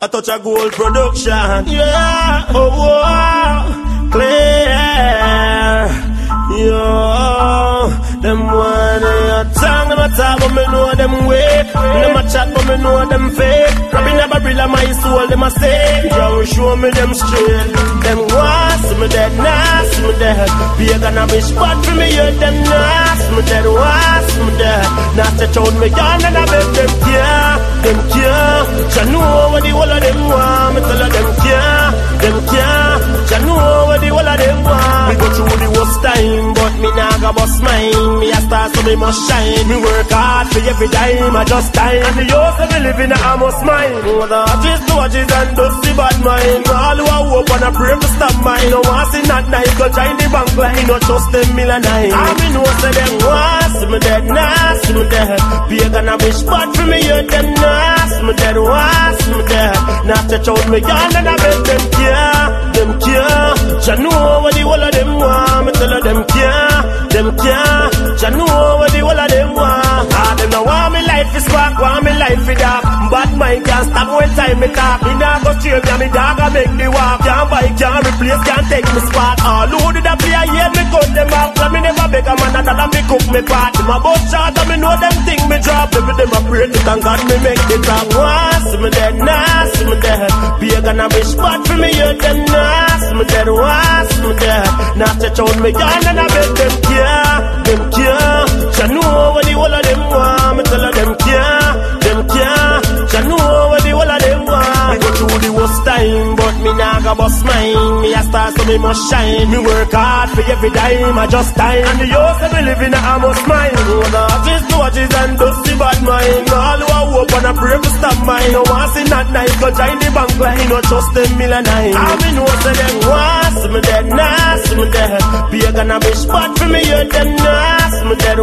A touch of gold production. Yeah, oh, oh clear. Yo, them one a tongue, them a talk, but me know them wake. Them a chat, but me know them fake. Grabbing a barrel of my soul, them a say. Jah show me them straight. Them was me dead, nah, see me dead. Be a be spot for me, you them nah, see me dead, was me dead. Now stretch out me gun and I beg them care, them care. Jah know what the whole of them want, me tell her them care, them care. Jah know what the whole of them want. Me go through the worst time, but me nah go bust mine. Me a star, so me must shine. Me work hard for every dime, I just time. And the youth of me living, I must mine. Oh, the artists, the watches, and dusty bad mind. All who are hope and I pray to stop mine. No one see that night, go join the bank line. No trust them million nine. I me know say them want see me dead, nah, see me dead. Be a gonna be spot for me, you them nah, see me want see me dead. Now touch out me gun and I bet them care, them care. Jah know what the whole of them want, me tell them care, them care. Jah know what the whole of them want. Ah, them no want me life is spark, want me life is dark. But mine can't stop when time me talk. Me nah go straight, me and me dog a make me walk. Can't buy, can't replace, can't take me spot. All who did a play, I hear me cut them off. Let me never beg a man that and me cook me pot. A both shot and me know them thing me drop. Every them a pray to thank God me make the top. See me dead, nah, see me dead. Be a gonna be spot for me, you them nah, see me dead, once me dead. Now touch out me gun and I beg them care. Jah know what the whole of them want. Me go through the worst time, but me nah go bust mine. Me a star, so me must shine. Me work hard for every dime, I just time. And the youth that me living, I must mine. The artists, the watches, and dusty bad mind. All who are hope and I pray to stop mine. No one see that night, go join the bank line. No trust them million nine. I me know say them see me dead, see me dead. Be a gonna be spot for me, you nah, see me dead,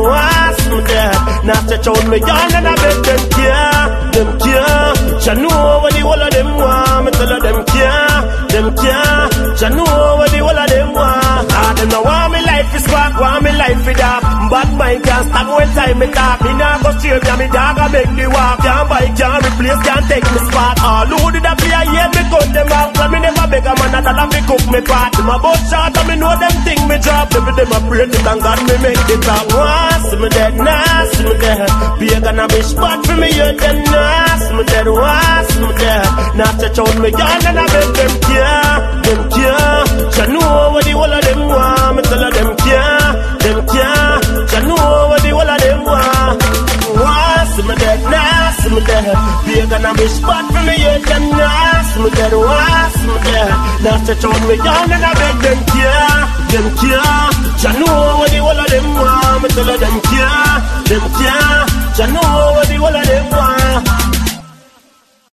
see me dead. Now stretch out me gun and I bet them care, them care. Jah know what the whole of them want. Me tell them care, them care. Jah know what the whole of them want. Ah, them no want me life is spark, want me life is dark. But mine can't stop when time me talk. Me nah go straight, me and me dog a make the walk. Can't buy, can't replace, can't take me spot. All who did a play, I hear me cut them off. Let me never beg a man that I'll me cook me pot. Them a both shot and me know them thing me drop. Every them a pray thank God me make the top. Once see me dead, nah, see me dead. Be a gonna be spot for me, you them nah, see me dead, once see me dead. Now touch out me gun and I bet them care, them care. Jah know what the whole of them want. Me tell them care, them care. Jah know what the whole of them want. Once see me dead, nah, see me dead. Be a gonna be spot for me, you them nah, see me dead, once see me dead. Now touch out me gun and I bet them care, them care. Jah know what whole of them want. Me tell her